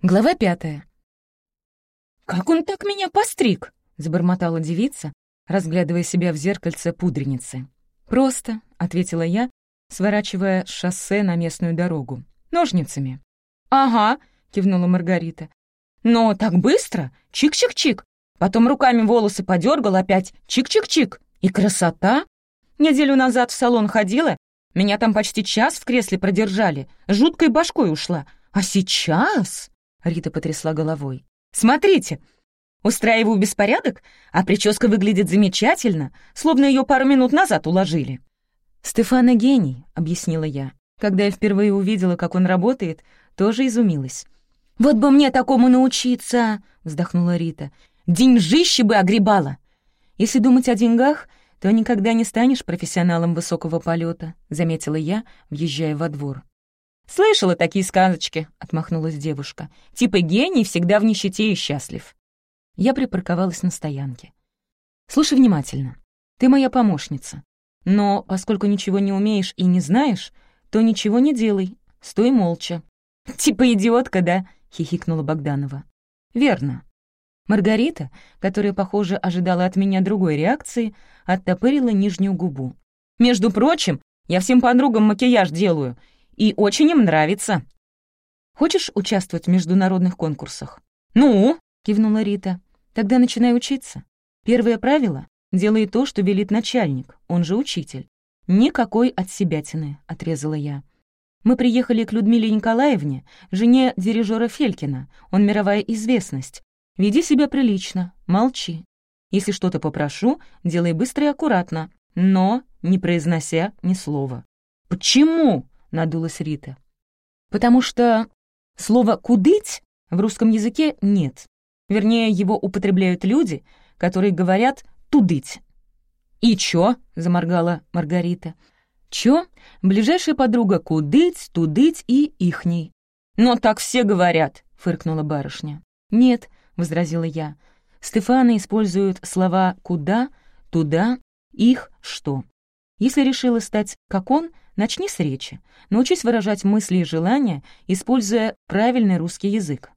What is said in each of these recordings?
Глава пятая. «Как он так меня постриг?» — забормотала девица, разглядывая себя в зеркальце пудреницы. «Просто», — ответила я, сворачивая шоссе на местную дорогу. «Ножницами». «Ага», — кивнула Маргарита. «Но так быстро? Чик-чик-чик. Потом руками волосы подергал опять. Чик-чик-чик. И красота. Неделю назад в салон ходила, меня там почти час в кресле продержали, жуткой башкой ушла. А сейчас...» Рита потрясла головой. «Смотрите! Устраиваю беспорядок, а прическа выглядит замечательно, словно ее пару минут назад уложили». «Стефана гений», — объяснила я. Когда я впервые увидела, как он работает, тоже изумилась. «Вот бы мне такому научиться!» — вздохнула Рита. «Деньжище бы огребала!» «Если думать о деньгах, то никогда не станешь профессионалом высокого полета, заметила я, въезжая во двор. «Слышала такие сказочки», — отмахнулась девушка. «Типа гений всегда в нищете и счастлив». Я припарковалась на стоянке. «Слушай внимательно. Ты моя помощница. Но поскольку ничего не умеешь и не знаешь, то ничего не делай. Стой молча». «Типа идиотка, да?» — хихикнула Богданова. «Верно». Маргарита, которая, похоже, ожидала от меня другой реакции, оттопырила нижнюю губу. «Между прочим, я всем подругам макияж делаю, и очень им нравится». «Хочешь участвовать в международных конкурсах?» «Ну?» — кивнула Рита. «Тогда начинай учиться. Первое правило — делай то, что велит начальник, он же учитель. Никакой отсебятины», — отрезала я. «Мы приехали к Людмиле Николаевне, жене дирижера Фелькина, он мировая известность. Веди себя прилично, молчи. Если что-то попрошу, делай быстро и аккуратно, но не произнося ни слова». «Почему?» — надулась Рита. «Потому что слова «кудыть» в русском языке нет. Вернее, его употребляют люди, которые говорят «тудыть». «И чё?» — заморгала Маргарита. «Чё? Ближайшая подруга кудыть, тудыть и ихней». «Но так все говорят», — фыркнула барышня. «Нет», — возразила я. Стефана используют слова «куда», «туда», «их», «что». Если решила стать как он, начни с речи. Научись выражать мысли и желания, используя правильный русский язык.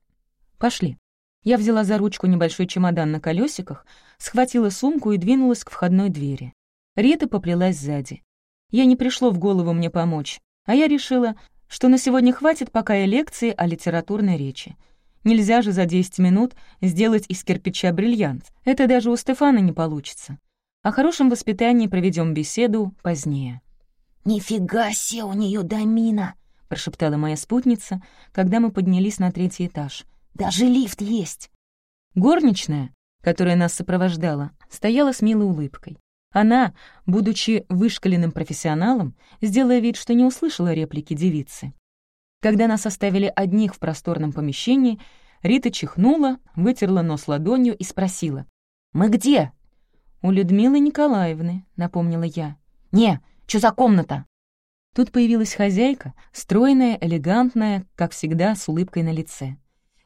Пошли. Я взяла за ручку небольшой чемодан на колесиках, схватила сумку и двинулась к входной двери. Рита поплелась сзади. Ей не пришло в голову мне помочь, а я решила, что на сегодня хватит пока и лекции о литературной речи. Нельзя же за 10 минут сделать из кирпича бриллиант. Это даже у Стефана не получится. О хорошем воспитании проведем беседу позднее. «Нифига себе у нее домина!» — прошептала моя спутница, когда мы поднялись на третий этаж. «Даже лифт есть!» Горничная, которая нас сопровождала, стояла с милой улыбкой. Она, будучи вышкаленным профессионалом, сделала вид, что не услышала реплики девицы. Когда нас оставили одних в просторном помещении, Рита чихнула, вытерла нос ладонью и спросила. «Мы где?» «У Людмилы Николаевны», — напомнила я. «Не, что за комната?» Тут появилась хозяйка, стройная, элегантная, как всегда, с улыбкой на лице.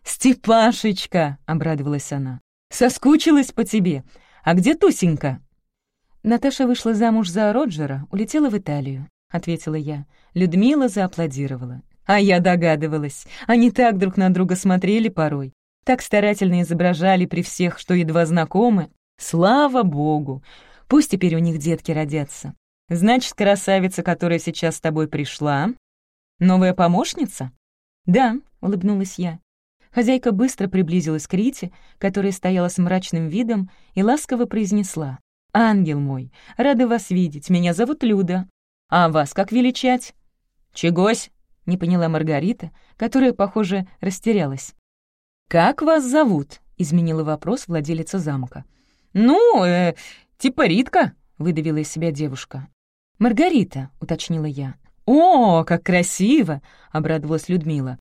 «Степашечка!» — обрадовалась она. «Соскучилась по тебе. А где Тусенька?» Наташа вышла замуж за Роджера, улетела в Италию, — ответила я. Людмила зааплодировала. А я догадывалась. Они так друг на друга смотрели порой. Так старательно изображали при всех, что едва знакомы, Слава богу! Пусть теперь у них детки родятся. Значит, красавица, которая сейчас с тобой пришла, новая помощница? Да, улыбнулась я. Хозяйка быстро приблизилась к Рите, которая стояла с мрачным видом, и ласково произнесла. «Ангел мой, рада вас видеть, меня зовут Люда. А вас как величать?» «Чегось?» — не поняла Маргарита, которая, похоже, растерялась. «Как вас зовут?» — изменила вопрос владелица замка. «Ну, э, типа Ритка», — выдавила из себя девушка. «Маргарита», — уточнила я. «О, как красиво!» — обрадовалась Людмила.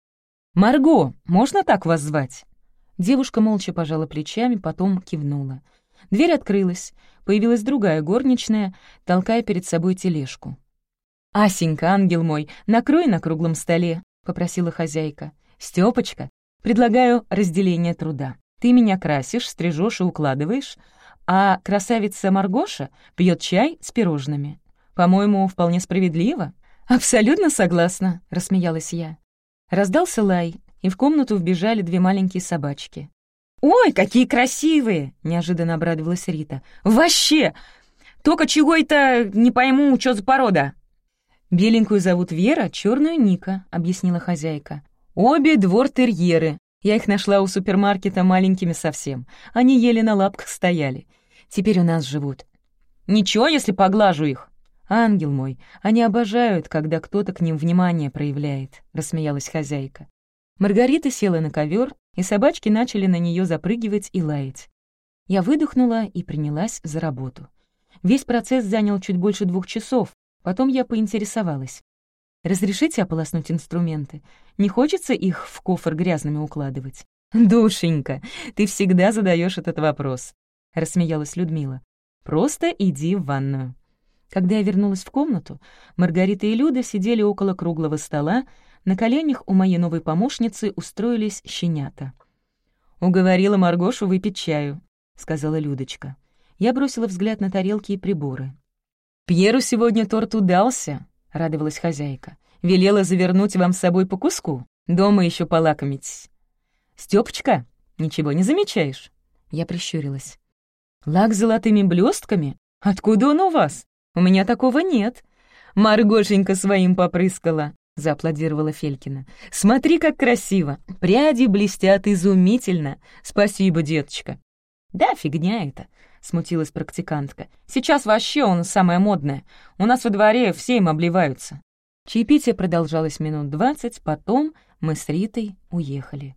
«Марго, можно так вас звать?» Девушка молча пожала плечами, потом кивнула. Дверь открылась, появилась другая горничная, толкая перед собой тележку. «Асенька, ангел мой, накрой на круглом столе», — попросила хозяйка. «Стёпочка, предлагаю разделение труда. Ты меня красишь, стрижешь и укладываешь, а красавица Маргоша пьет чай с пирожными. По-моему, вполне справедливо». «Абсолютно согласна», — рассмеялась я. Раздался лай, и в комнату вбежали две маленькие собачки. «Ой, какие красивые!» — неожиданно обрадовалась Рита. «Вообще! Только чего это не пойму, что за порода?» «Беленькую зовут Вера, черную Ника», — объяснила хозяйка. «Обе двор-терьеры. Я их нашла у супермаркета маленькими совсем. Они еле на лапках стояли. Теперь у нас живут. Ничего, если поглажу их?» «Ангел мой, они обожают, когда кто-то к ним внимание проявляет», — рассмеялась хозяйка. Маргарита села на ковер, и собачки начали на нее запрыгивать и лаять. Я выдохнула и принялась за работу. Весь процесс занял чуть больше двух часов, потом я поинтересовалась. «Разрешите ополоснуть инструменты? Не хочется их в кофр грязными укладывать?» «Душенька, ты всегда задаешь этот вопрос», — рассмеялась Людмила. «Просто иди в ванную». Когда я вернулась в комнату, Маргарита и Люда сидели около круглого стола, на коленях у моей новой помощницы устроились щенята. «Уговорила Маргошу выпить чаю», — сказала Людочка. Я бросила взгляд на тарелки и приборы. «Пьеру сегодня торт удался», — радовалась хозяйка. «Велела завернуть вам с собой по куску. Дома еще полакомитесь». «Стёпочка, ничего не замечаешь?» Я прищурилась. «Лак с золотыми блестками? Откуда он у вас? У меня такого нет». Маргошенька своим попрыскала. — зааплодировала Фелькина. «Смотри, как красиво! Пряди блестят изумительно! Спасибо, деточка!» «Да, фигня это!» — смутилась практикантка. «Сейчас вообще он самое модное. У нас во дворе все им обливаются». Чаепитие продолжалось минут двадцать, потом мы с Ритой уехали.